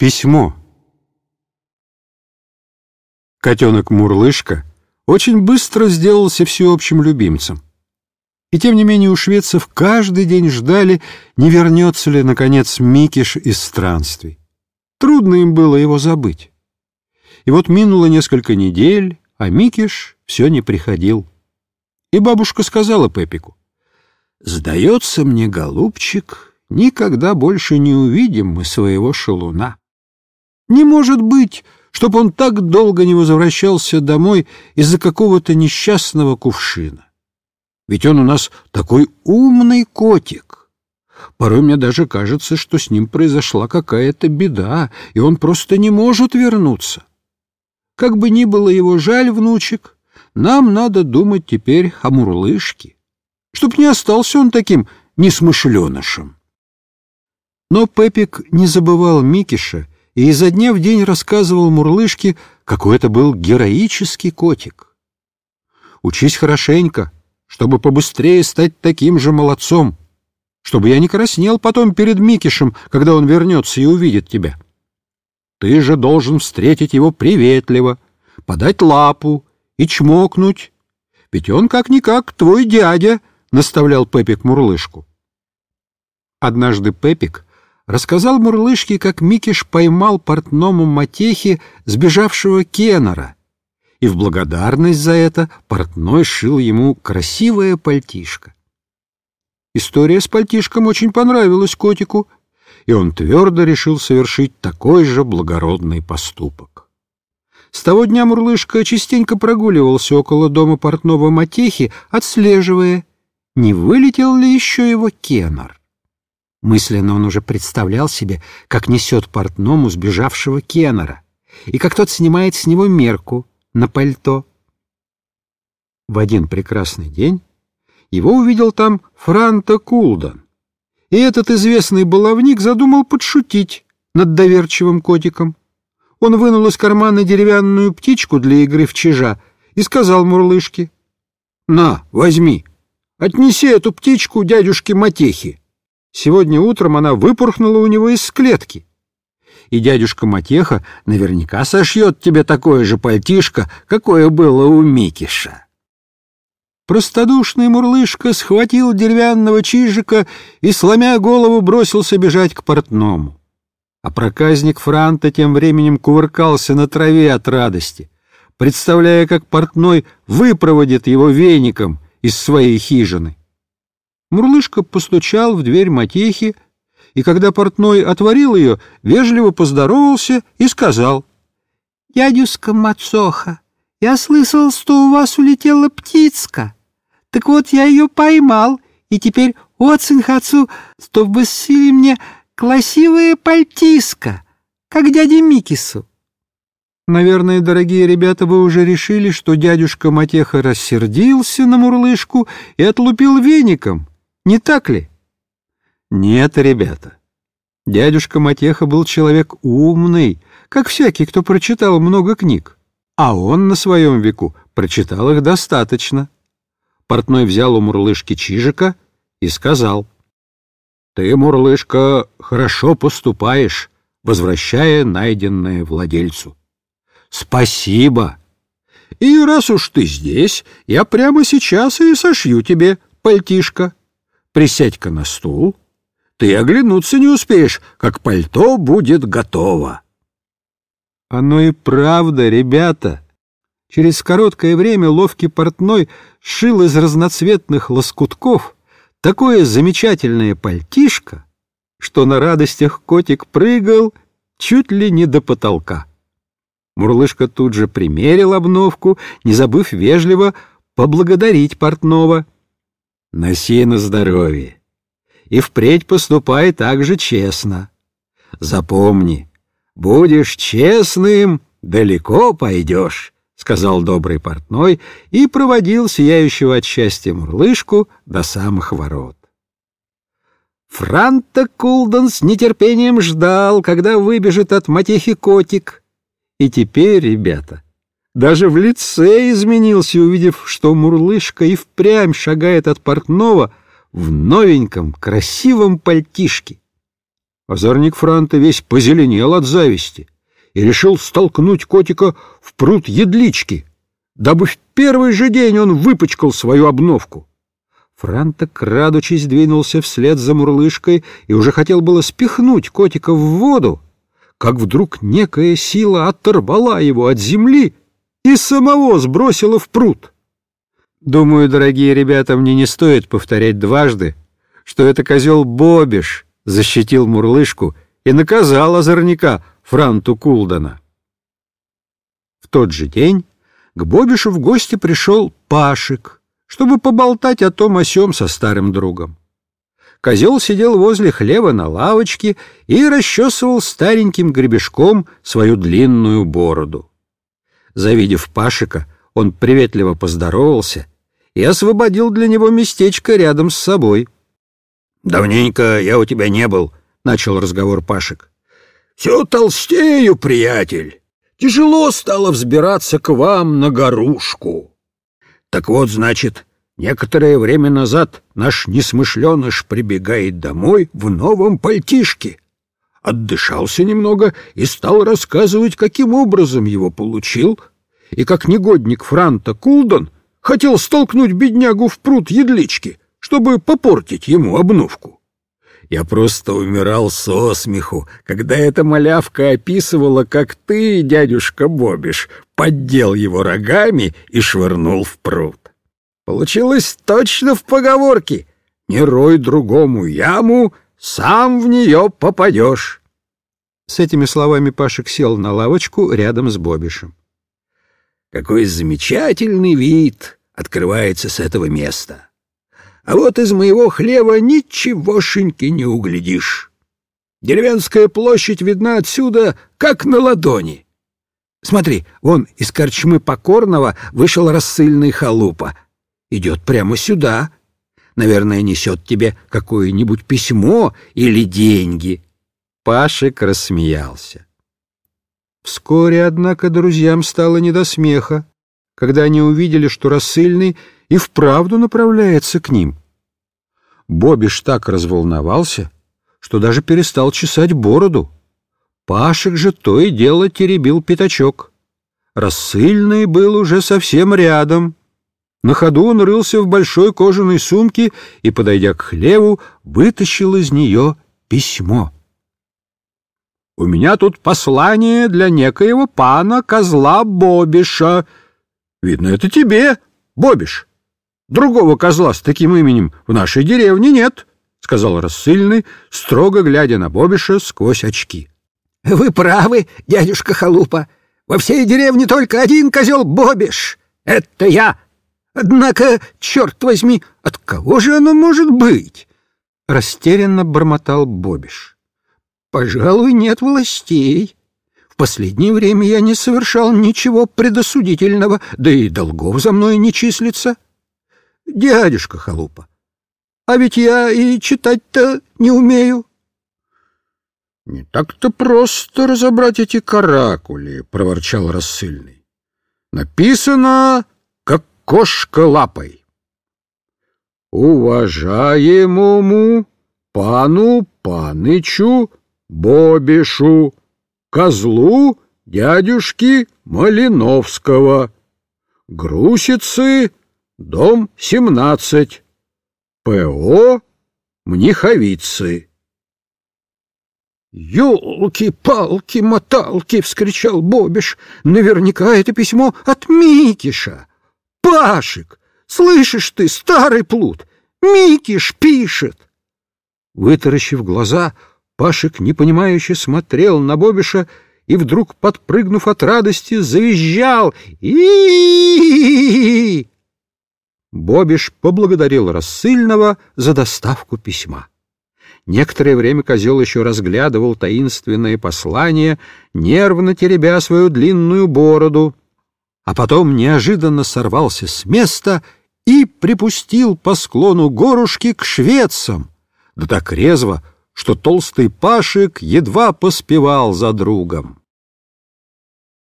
Письмо. Котенок Мурлышка очень быстро сделался всеобщим любимцем. И тем не менее у шведцев каждый день ждали, не вернется ли, наконец, Микиш из странствий. Трудно им было его забыть. И вот минуло несколько недель, а Микиш все не приходил. И бабушка сказала Пепику, «Сдается мне, голубчик, никогда больше не увидим мы своего шалуна». Не может быть, чтоб он так долго не возвращался домой из-за какого-то несчастного кувшина. Ведь он у нас такой умный котик. Порой мне даже кажется, что с ним произошла какая-то беда, и он просто не может вернуться. Как бы ни было его жаль, внучек, нам надо думать теперь о мурлышке, чтоб не остался он таким несмышленышем. Но Пепик не забывал Микиша и изо дня в день рассказывал Мурлышке, какой это был героический котик. Учись хорошенько, чтобы побыстрее стать таким же молодцом, чтобы я не краснел потом перед Микишем, когда он вернется и увидит тебя. Ты же должен встретить его приветливо, подать лапу и чмокнуть, ведь он как-никак твой дядя, — наставлял Пепик Мурлышку. Однажды Пепик рассказал Мурлышке, как Микиш поймал портному Матехи сбежавшего Кеннера, и в благодарность за это портной шил ему красивое пальтишко. История с пальтишком очень понравилась котику, и он твердо решил совершить такой же благородный поступок. С того дня Мурлышка частенько прогуливался около дома портного Матехи, отслеживая, не вылетел ли еще его Кеннер. Мысленно он уже представлял себе, как несет портному сбежавшего Кеннера, и как тот снимает с него мерку на пальто. В один прекрасный день его увидел там Франта Кулдан, и этот известный баловник задумал подшутить над доверчивым котиком. Он вынул из кармана деревянную птичку для игры в чижа и сказал Мурлышке, «На, возьми, отнеси эту птичку дядюшке Матехе. Сегодня утром она выпорхнула у него из клетки. И дядюшка Матеха наверняка сошьет тебе такое же пальтишко, какое было у Микиша. Простодушный мурлышка схватил деревянного чижика и, сломя голову, бросился бежать к портному. А проказник Франта тем временем кувыркался на траве от радости, представляя, как портной выпроводит его веником из своей хижины. Мурлышка постучал в дверь Матехи, и когда портной отворил ее, вежливо поздоровался и сказал, «Дядюшка Мацоха, я слышал, что у вас улетела птицка. Так вот, я ее поймал, и теперь очень хочу, чтобы сили мне красивое пальтиска, как дяде Микису». Наверное, дорогие ребята, вы уже решили, что дядюшка Матеха рассердился на мурлышку и отлупил веником. Не так ли? Нет, ребята. Дядюшка Матеха был человек умный, как всякий, кто прочитал много книг. А он на своем веку прочитал их достаточно. Портной взял у Мурлышки Чижика и сказал, «Ты, Мурлышка, хорошо поступаешь, возвращая найденное владельцу. Спасибо. И раз уж ты здесь, я прямо сейчас и сошью тебе пальтишко. Присядь-ка на стул. Ты оглянуться не успеешь, как пальто будет готово. Оно и правда, ребята. Через короткое время ловкий портной шил из разноцветных лоскутков такое замечательное пальтишко, что на радостях котик прыгал чуть ли не до потолка. Мурлышка тут же примерил обновку, не забыв вежливо поблагодарить портного — Носи на здоровье. И впредь поступай так же честно. Запомни, будешь честным, далеко пойдешь, — сказал добрый портной и проводил сияющего от счастья мурлышку до самых ворот. Франта Кулден с нетерпением ждал, когда выбежит от матехи котик. И теперь, ребята, — даже в лице изменился, увидев, что Мурлышка и впрямь шагает от портного в новеньком красивом пальтишке. Озорник Франта весь позеленел от зависти и решил столкнуть котика в пруд едлички, дабы в первый же день он выпачкал свою обновку. Франта, крадучись, двинулся вслед за мурлышкой и уже хотел было спихнуть котика в воду, как вдруг некая сила оторвала его от земли и самого сбросила в пруд. Думаю, дорогие ребята, мне не стоит повторять дважды, что это козел Бобиш защитил мурлышку и наказал озорника Франту Кулдана. В тот же день к Бобишу в гости пришел Пашик, чтобы поболтать о том о сём со старым другом. Козел сидел возле хлева на лавочке и расчесывал стареньким гребешком свою длинную бороду. Завидев Пашика, он приветливо поздоровался и освободил для него местечко рядом с собой. «Давненько я у тебя не был», — начал разговор Пашик. «Все толстею, приятель. Тяжело стало взбираться к вам на горушку. Так вот, значит, некоторое время назад наш несмышленыш прибегает домой в новом пальтишке. Отдышался немного и стал рассказывать, каким образом его получил, и как негодник Франта Кулдон хотел столкнуть беднягу в пруд едлички, чтобы попортить ему обновку. Я просто умирал со смеху, когда эта малявка описывала, как ты, дядюшка Бобиш, поддел его рогами и швырнул в пруд. Получилось точно в поговорке «Не рой другому яму, сам в нее попадешь». С этими словами Пашек сел на лавочку рядом с Бобишем. «Какой замечательный вид открывается с этого места!» а вот из моего хлева ничегошеньки не углядишь. Деревенская площадь видна отсюда, как на ладони. Смотри, вон из корчмы Покорного вышел рассыльный халупа. Идет прямо сюда. Наверное, несет тебе какое-нибудь письмо или деньги. Пашек рассмеялся. Вскоре, однако, друзьям стало не до смеха, когда они увидели, что рассыльный и вправду направляется к ним. Бобиш так разволновался, что даже перестал чесать бороду. Пашек же то и дело теребил пятачок. Рассыльный был уже совсем рядом. На ходу он рылся в большой кожаной сумке и, подойдя к хлеву, вытащил из нее письмо. «У меня тут послание для некоего пана козла Бобиша. Видно, это тебе, Бобиш». Другого козла с таким именем в нашей деревне нет, — сказал рассыльный, строго глядя на Бобиша сквозь очки. — Вы правы, дядюшка Халупа. Во всей деревне только один козел Бобиш. Это я. Однако, черт возьми, от кого же оно может быть? Растерянно бормотал Бобиш. — Пожалуй, нет властей. В последнее время я не совершал ничего предосудительного, да и долгов за мной не числится. — дядюшка Халупа. А ведь я и читать-то не умею. — Не так-то просто разобрать эти каракули, — проворчал рассыльный. — Написано, кошка лапой. Уважаемому пану Панычу Бобишу, козлу дядюшки Малиновского, грусицы Дом 17. ПО Мниховицы. «Елки-палки-моталки!» — вскричал Бобиш. «Наверняка это письмо от Микиша! Пашик! Слышишь ты, старый плут! Микиш пишет!» Вытаращив глаза, Пашик непонимающе смотрел на Бобиша и вдруг, подпрыгнув от радости, завизжал и Бобиш поблагодарил рассыльного за доставку письма. Некоторое время козел еще разглядывал таинственное послание, нервно теребя свою длинную бороду, а потом неожиданно сорвался с места и припустил по склону горушки к шведцам, да так резво, что толстый пашек едва поспевал за другом.